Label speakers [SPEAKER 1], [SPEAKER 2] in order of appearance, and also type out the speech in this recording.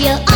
[SPEAKER 1] love you.